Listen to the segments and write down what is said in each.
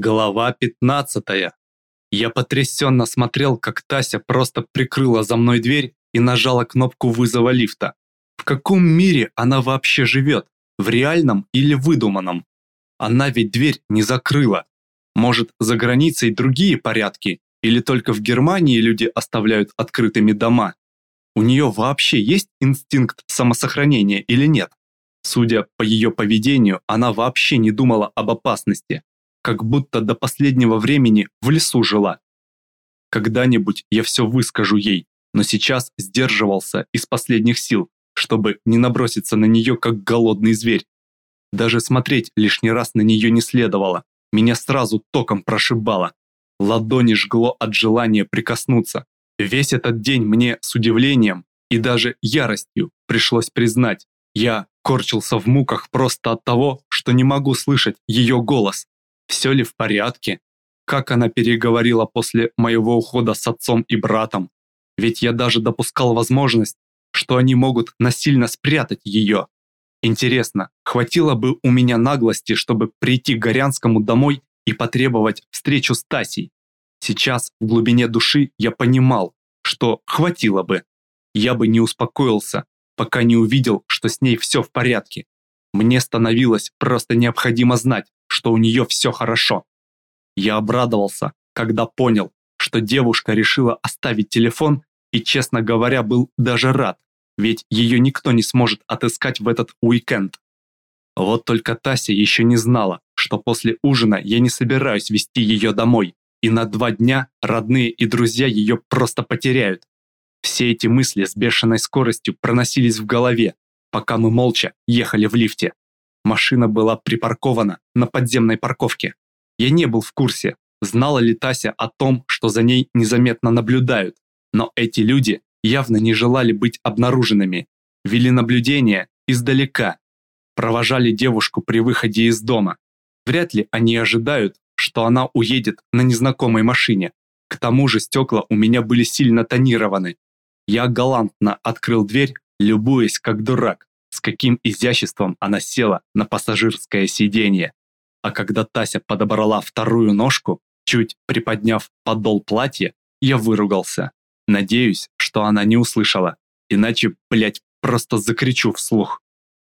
Глава 15. Я потрясенно смотрел, как Тася просто прикрыла за мной дверь и нажала кнопку вызова лифта. В каком мире она вообще живет? В реальном или выдуманном? Она ведь дверь не закрыла. Может, за границей другие порядки? Или только в Германии люди оставляют открытыми дома? У нее вообще есть инстинкт самосохранения или нет? Судя по ее поведению, она вообще не думала об опасности как будто до последнего времени в лесу жила. Когда-нибудь я все выскажу ей, но сейчас сдерживался из последних сил, чтобы не наброситься на нее, как голодный зверь. Даже смотреть лишний раз на нее не следовало, меня сразу током прошибало. Ладони жгло от желания прикоснуться. Весь этот день мне с удивлением и даже яростью пришлось признать, я корчился в муках просто от того, что не могу слышать ее голос, все ли в порядке, как она переговорила после моего ухода с отцом и братом. Ведь я даже допускал возможность, что они могут насильно спрятать ее. Интересно, хватило бы у меня наглости, чтобы прийти к Горянскому домой и потребовать встречу с Тасей? Сейчас в глубине души я понимал, что хватило бы. Я бы не успокоился, пока не увидел, что с ней все в порядке. Мне становилось просто необходимо знать, что у нее все хорошо. Я обрадовался, когда понял, что девушка решила оставить телефон и, честно говоря, был даже рад, ведь ее никто не сможет отыскать в этот уикенд. Вот только Тася еще не знала, что после ужина я не собираюсь вести ее домой, и на два дня родные и друзья ее просто потеряют. Все эти мысли с бешеной скоростью проносились в голове, пока мы молча ехали в лифте. Машина была припаркована на подземной парковке. Я не был в курсе, знала ли Тася о том, что за ней незаметно наблюдают, но эти люди явно не желали быть обнаруженными, вели наблюдение издалека, провожали девушку при выходе из дома. Вряд ли они ожидают, что она уедет на незнакомой машине. К тому же стекла у меня были сильно тонированы. Я галантно открыл дверь, любуясь как дурак, с каким изяществом она села на пассажирское сиденье. А когда Тася подобрала вторую ножку, чуть приподняв подол платья, я выругался. Надеюсь, что она не услышала, иначе, блять, просто закричу вслух.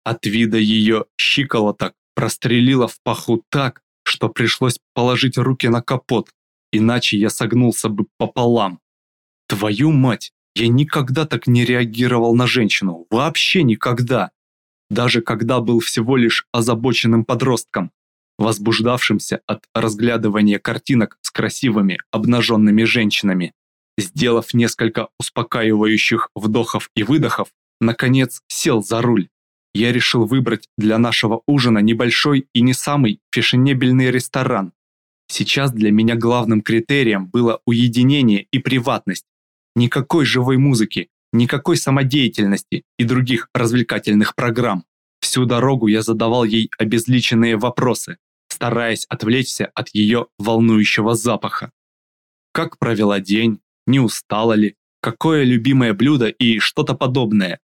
От вида ее щиколоток прострелила в паху так, что пришлось положить руки на капот, иначе я согнулся бы пополам. Твою мать, я никогда так не реагировал на женщину, вообще никогда. Даже когда был всего лишь озабоченным подростком, возбуждавшимся от разглядывания картинок с красивыми обнаженными женщинами. Сделав несколько успокаивающих вдохов и выдохов, наконец сел за руль. Я решил выбрать для нашего ужина небольшой и не самый фешенебельный ресторан. Сейчас для меня главным критерием было уединение и приватность. Никакой живой музыки, никакой самодеятельности и других развлекательных программ. Всю дорогу я задавал ей обезличенные вопросы, стараясь отвлечься от ее волнующего запаха. Как провела день, не устала ли, какое любимое блюдо и что-то подобное.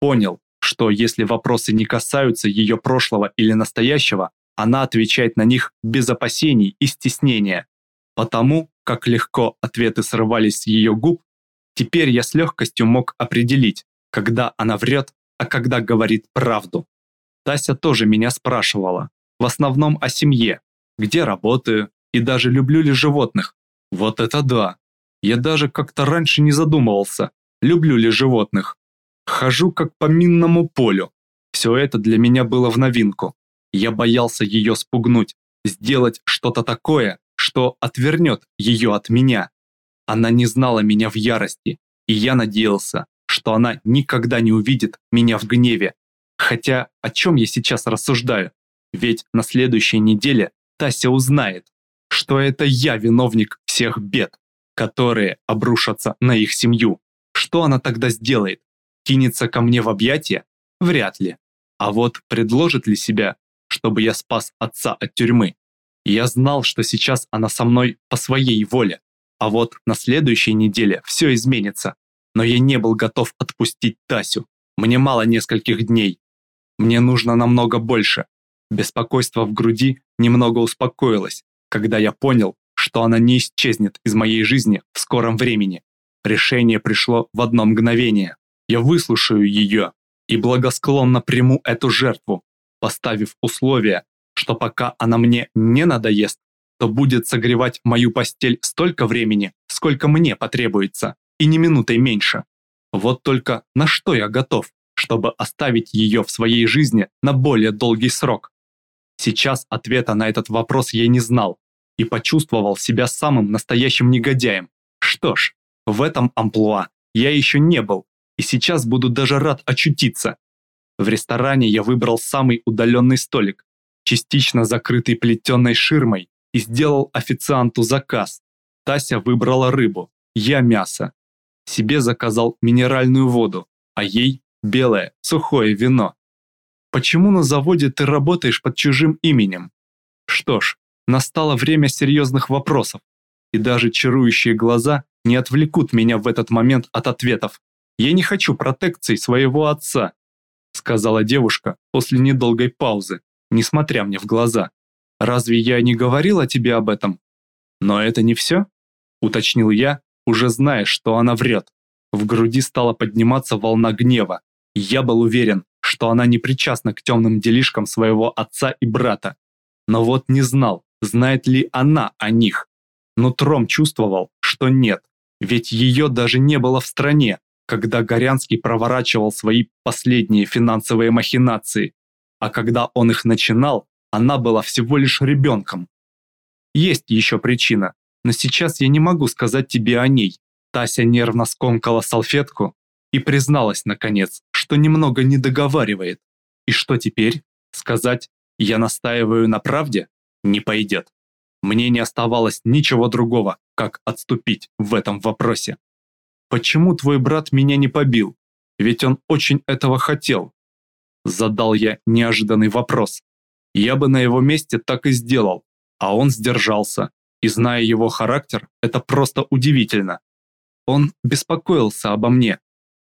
Понял, что если вопросы не касаются ее прошлого или настоящего, она отвечает на них без опасений и стеснения. Потому, как легко ответы срывались с ее губ, Теперь я с легкостью мог определить, когда она врет, а когда говорит правду. Тася тоже меня спрашивала, в основном о семье, где работаю и даже люблю ли животных. Вот это да! Я даже как-то раньше не задумывался, люблю ли животных. Хожу как по минному полю. Все это для меня было в новинку. Я боялся ее спугнуть, сделать что-то такое, что отвернет ее от меня. Она не знала меня в ярости, и я надеялся, что она никогда не увидит меня в гневе. Хотя о чем я сейчас рассуждаю? Ведь на следующей неделе Тася узнает, что это я виновник всех бед, которые обрушатся на их семью. Что она тогда сделает? Кинется ко мне в объятия? Вряд ли. А вот предложит ли себя, чтобы я спас отца от тюрьмы? Я знал, что сейчас она со мной по своей воле, а вот на следующей неделе все изменится. Но я не был готов отпустить Тасю. Мне мало нескольких дней. Мне нужно намного больше. Беспокойство в груди немного успокоилось, когда я понял, что она не исчезнет из моей жизни в скором времени. Решение пришло в одно мгновение. Я выслушаю ее и благосклонно приму эту жертву, поставив условие, что пока она мне не надоест, то будет согревать мою постель столько времени, сколько мне потребуется, и не минутой меньше. Вот только на что я готов, чтобы оставить ее в своей жизни на более долгий срок? Сейчас ответа на этот вопрос я не знал и почувствовал себя самым настоящим негодяем. Что ж, в этом амплуа я еще не был, и сейчас буду даже рад очутиться. В ресторане я выбрал самый удаленный столик, частично закрытый плетеной ширмой, и сделал официанту заказ. Тася выбрала рыбу, я мясо. Себе заказал минеральную воду, а ей белое, сухое вино. Почему на заводе ты работаешь под чужим именем? Что ж, настало время серьезных вопросов, и даже чарующие глаза не отвлекут меня в этот момент от ответов. Я не хочу протекций своего отца, сказала девушка после недолгой паузы, не смотря мне в глаза. Разве я не говорил о тебе об этом? Но это не все? Уточнил я, уже зная, что она врет. В груди стала подниматься волна гнева. Я был уверен, что она не причастна к темным делишкам своего отца и брата. Но вот не знал, знает ли она о них. Но Тром чувствовал, что нет, ведь ее даже не было в стране, когда Горянский проворачивал свои последние финансовые махинации. А когда он их начинал, она была всего лишь ребенком. Есть еще причина, но сейчас я не могу сказать тебе о ней. Тася нервно скомкала салфетку и призналась, наконец, что немного не договаривает. И что теперь? Сказать «я настаиваю на правде» не пойдет. Мне не оставалось ничего другого, как отступить в этом вопросе. «Почему твой брат меня не побил? Ведь он очень этого хотел». Задал я неожиданный вопрос. Я бы на его месте так и сделал, а он сдержался. И зная его характер, это просто удивительно. Он беспокоился обо мне,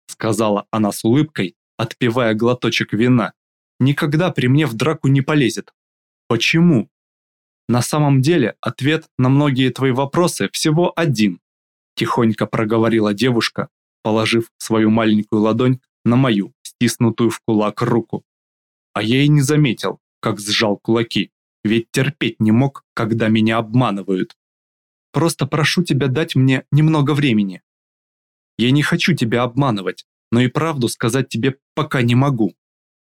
сказала она с улыбкой, отпивая глоточек вина. Никогда при мне в драку не полезет. Почему? На самом деле ответ на многие твои вопросы всего один. Тихонько проговорила девушка, положив свою маленькую ладонь на мою, стиснутую в кулак руку. А я и не заметил, как сжал кулаки, ведь терпеть не мог, когда меня обманывают. Просто прошу тебя дать мне немного времени. Я не хочу тебя обманывать, но и правду сказать тебе пока не могу.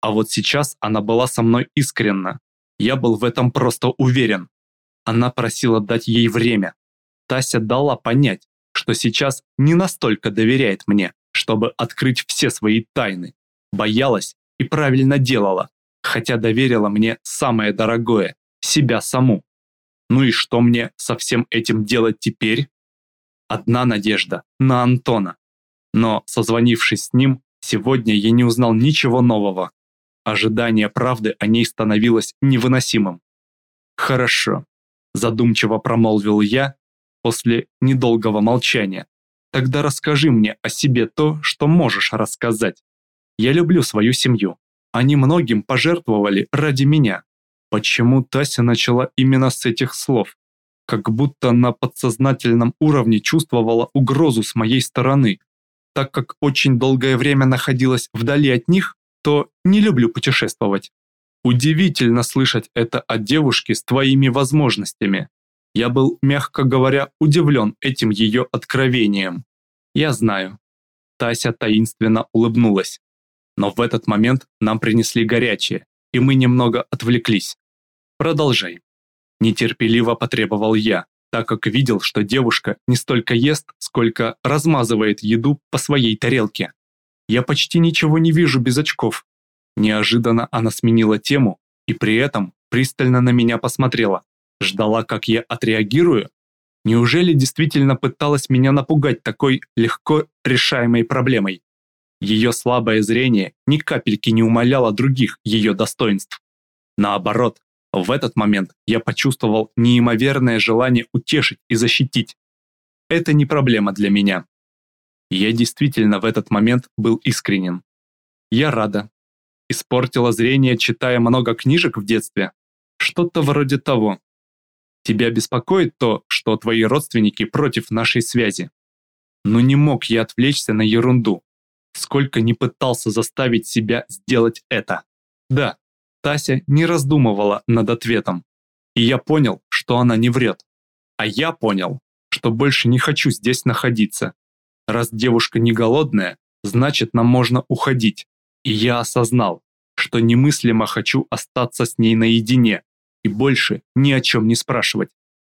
А вот сейчас она была со мной искренна. Я был в этом просто уверен. Она просила дать ей время. Тася дала понять, что сейчас не настолько доверяет мне, чтобы открыть все свои тайны. Боялась и правильно делала, хотя доверила мне самое дорогое – себя саму. Ну и что мне со всем этим делать теперь? Одна надежда – на Антона. Но, созвонившись с ним, сегодня я не узнал ничего нового. Ожидание правды о ней становилось невыносимым. «Хорошо», – задумчиво промолвил я после недолгого молчания. «Тогда расскажи мне о себе то, что можешь рассказать. Я люблю свою семью. Они многим пожертвовали ради меня. Почему Тася начала именно с этих слов? Как будто на подсознательном уровне чувствовала угрозу с моей стороны. Так как очень долгое время находилась вдали от них, то не люблю путешествовать. Удивительно слышать это от девушки с твоими возможностями. Я был, мягко говоря, удивлен этим ее откровением. Я знаю. Тася таинственно улыбнулась. Но в этот момент нам принесли горячее, и мы немного отвлеклись. Продолжай. Нетерпеливо потребовал я, так как видел, что девушка не столько ест, сколько размазывает еду по своей тарелке. Я почти ничего не вижу без очков. Неожиданно она сменила тему и при этом пристально на меня посмотрела. Ждала, как я отреагирую? Неужели действительно пыталась меня напугать такой легко решаемой проблемой? Ее слабое зрение ни капельки не умаляло других ее достоинств. Наоборот, в этот момент я почувствовал неимоверное желание утешить и защитить. Это не проблема для меня. Я действительно в этот момент был искренен. Я рада. Испортила зрение, читая много книжек в детстве. Что-то вроде того. Тебя беспокоит то, что твои родственники против нашей связи. Но не мог я отвлечься на ерунду. Сколько не пытался заставить себя сделать это. Да, Тася не раздумывала над ответом. И я понял, что она не врет. А я понял, что больше не хочу здесь находиться. Раз девушка не голодная, значит нам можно уходить. И я осознал, что немыслимо хочу остаться с ней наедине и больше ни о чем не спрашивать.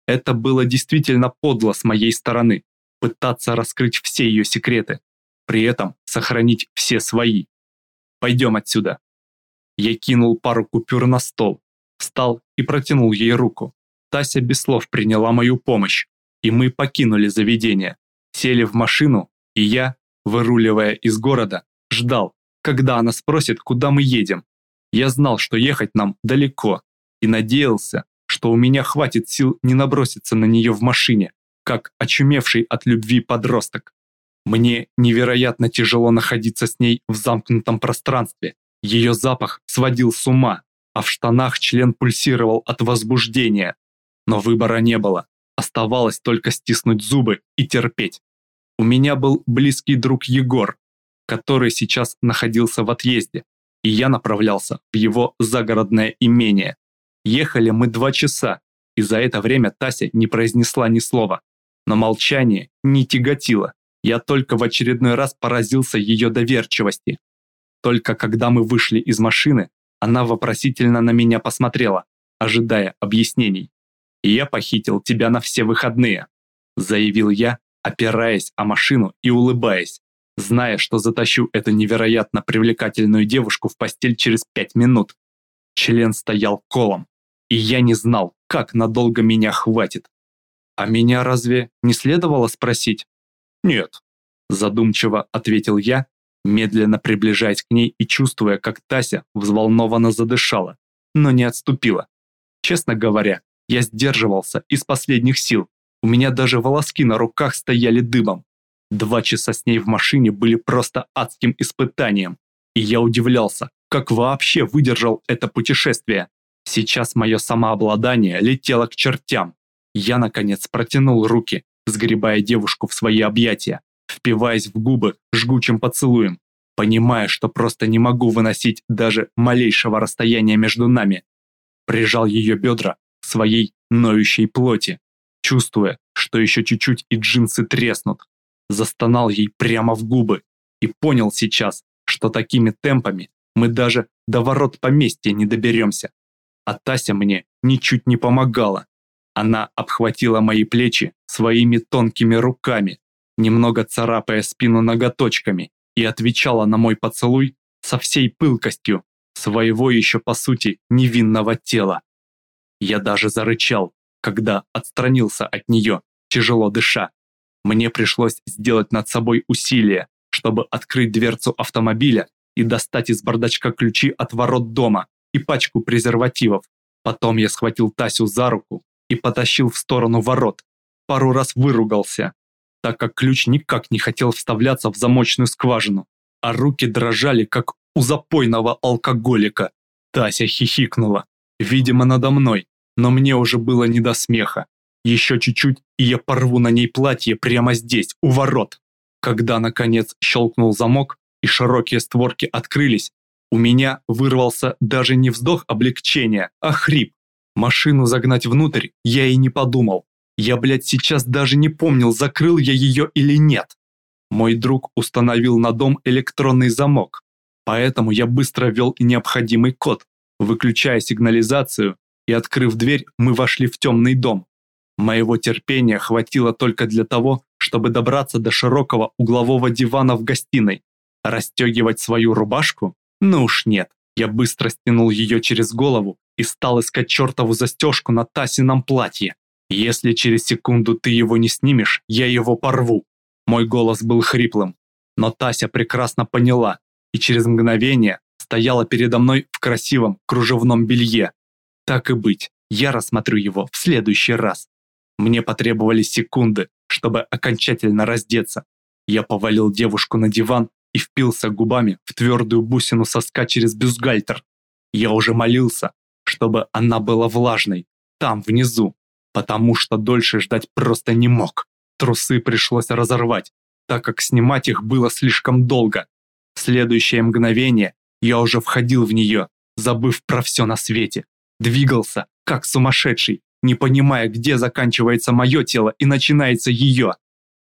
Это было действительно подло с моей стороны, пытаться раскрыть все ее секреты, при этом сохранить все свои. Пойдем отсюда. Я кинул пару купюр на стол, встал и протянул ей руку. Тася без слов приняла мою помощь, и мы покинули заведение, сели в машину, и я, выруливая из города, ждал, когда она спросит, куда мы едем. Я знал, что ехать нам далеко, и надеялся, что у меня хватит сил не наброситься на нее в машине, как очумевший от любви подросток. Мне невероятно тяжело находиться с ней в замкнутом пространстве. Ее запах сводил с ума, а в штанах член пульсировал от возбуждения. Но выбора не было. Оставалось только стиснуть зубы и терпеть. У меня был близкий друг Егор, который сейчас находился в отъезде, и я направлялся в его загородное имение. Ехали мы два часа, и за это время Тася не произнесла ни слова. Но молчание не тяготило. Я только в очередной раз поразился ее доверчивости. Только когда мы вышли из машины, она вопросительно на меня посмотрела, ожидая объяснений. «Я похитил тебя на все выходные», заявил я, опираясь о машину и улыбаясь зная, что затащу эту невероятно привлекательную девушку в постель через пять минут. Член стоял колом, и я не знал, как надолго меня хватит. А меня разве не следовало спросить? Нет, задумчиво ответил я, медленно приближаясь к ней и чувствуя, как Тася взволнованно задышала, но не отступила. Честно говоря, я сдерживался из последних сил. У меня даже волоски на руках стояли дыбом. Два часа с ней в машине были просто адским испытанием, и я удивлялся, как вообще выдержал это путешествие. Сейчас мое самообладание летело к чертям. Я, наконец, протянул руки, сгребая девушку в свои объятия, впиваясь в губы жгучим поцелуем, понимая, что просто не могу выносить даже малейшего расстояния между нами. Прижал ее бедра к своей ноющей плоти, чувствуя, что еще чуть-чуть и джинсы треснут застонал ей прямо в губы и понял сейчас, что такими темпами мы даже до ворот поместья не доберемся. А Тася мне ничуть не помогала. Она обхватила мои плечи своими тонкими руками, немного царапая спину ноготочками, и отвечала на мой поцелуй со всей пылкостью своего еще по сути невинного тела. Я даже зарычал, когда отстранился от нее, тяжело дыша. Мне пришлось сделать над собой усилие, чтобы открыть дверцу автомобиля и достать из бардачка ключи от ворот дома и пачку презервативов. Потом я схватил Тасю за руку и потащил в сторону ворот. Пару раз выругался, так как ключ никак не хотел вставляться в замочную скважину, а руки дрожали, как у запойного алкоголика. Тася хихикнула, видимо, надо мной, но мне уже было не до смеха. Еще чуть-чуть, и я порву на ней платье прямо здесь, у ворот. Когда, наконец, щелкнул замок, и широкие створки открылись, у меня вырвался даже не вздох облегчения, а хрип. Машину загнать внутрь я и не подумал. Я, блядь, сейчас даже не помнил, закрыл я ее или нет. Мой друг установил на дом электронный замок, поэтому я быстро ввел необходимый код. Выключая сигнализацию и открыв дверь, мы вошли в темный дом. Моего терпения хватило только для того, чтобы добраться до широкого углового дивана в гостиной. Расстегивать свою рубашку? Ну уж нет. Я быстро стянул ее через голову и стал искать чертову застежку на Тасином платье. Если через секунду ты его не снимешь, я его порву. Мой голос был хриплым, но Тася прекрасно поняла и через мгновение стояла передо мной в красивом кружевном белье. Так и быть, я рассмотрю его в следующий раз. Мне потребовались секунды, чтобы окончательно раздеться. Я повалил девушку на диван и впился губами в твердую бусину соска через бюстгальтер. Я уже молился, чтобы она была влажной, там, внизу. потому что дольше ждать просто не мог. Трусы пришлось разорвать, так как снимать их было слишком долго. В следующее мгновение я уже входил в нее, забыв про все на свете. Двигался, как сумасшедший, не понимая, где заканчивается мое тело и начинается ее.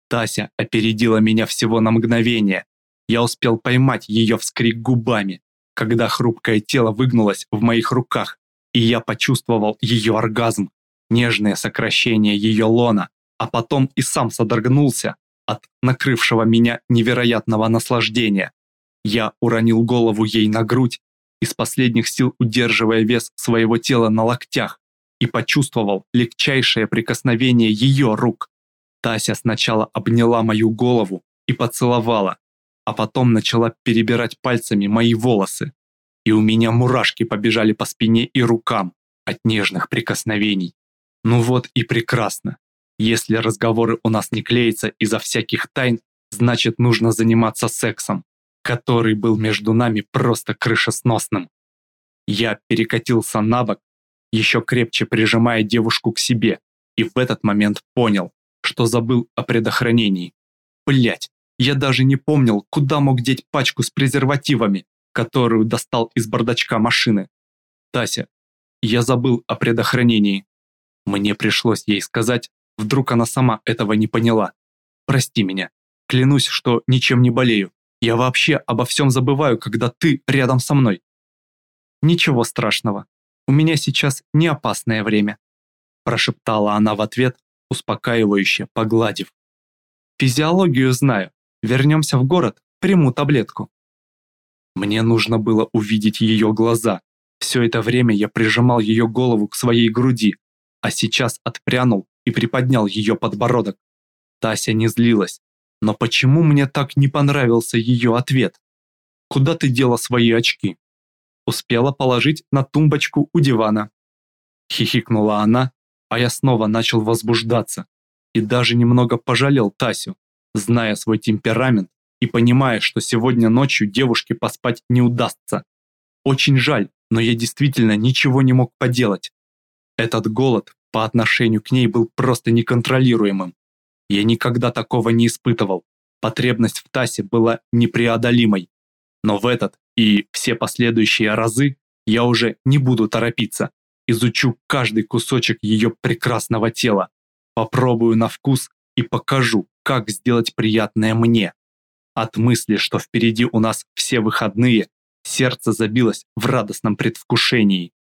Тася опередила меня всего на мгновение. Я успел поймать ее вскрик губами, когда хрупкое тело выгнулось в моих руках, и я почувствовал ее оргазм, нежное сокращение ее лона, а потом и сам содрогнулся от накрывшего меня невероятного наслаждения. Я уронил голову ей на грудь, из последних сил удерживая вес своего тела на локтях, и почувствовал легчайшее прикосновение ее рук. Тася сначала обняла мою голову и поцеловала, а потом начала перебирать пальцами мои волосы. И у меня мурашки побежали по спине и рукам от нежных прикосновений. Ну вот и прекрасно. Если разговоры у нас не клеятся из-за всяких тайн, значит нужно заниматься сексом, который был между нами просто крышесносным. Я перекатился на бок, еще крепче прижимая девушку к себе, и в этот момент понял, что забыл о предохранении. Блять, я даже не помнил, куда мог деть пачку с презервативами, которую достал из бардачка машины. Тася, я забыл о предохранении. Мне пришлось ей сказать, вдруг она сама этого не поняла. Прости меня. Клянусь, что ничем не болею. Я вообще обо всем забываю, когда ты рядом со мной. Ничего страшного. У меня сейчас не опасное время. Прошептала она в ответ, успокаивающе погладив. Физиологию знаю. Вернемся в город, приму таблетку. Мне нужно было увидеть ее глаза. Все это время я прижимал ее голову к своей груди, а сейчас отпрянул и приподнял ее подбородок. Тася не злилась, но почему мне так не понравился ее ответ? Куда ты дела свои очки? Успела положить на тумбочку у дивана. Хихикнула она, а я снова начал возбуждаться и даже немного пожалел Тасю, зная свой темперамент и понимая, что сегодня ночью девушке поспать не удастся. Очень жаль, но я действительно ничего не мог поделать. Этот голод по отношению к ней был просто неконтролируемым. Я никогда такого не испытывал. Потребность в Тасе была непреодолимой. Но в этот и все последующие разы я уже не буду торопиться. Изучу каждый кусочек ее прекрасного тела. Попробую на вкус и покажу, как сделать приятное мне. От мысли, что впереди у нас все выходные, сердце забилось в радостном предвкушении.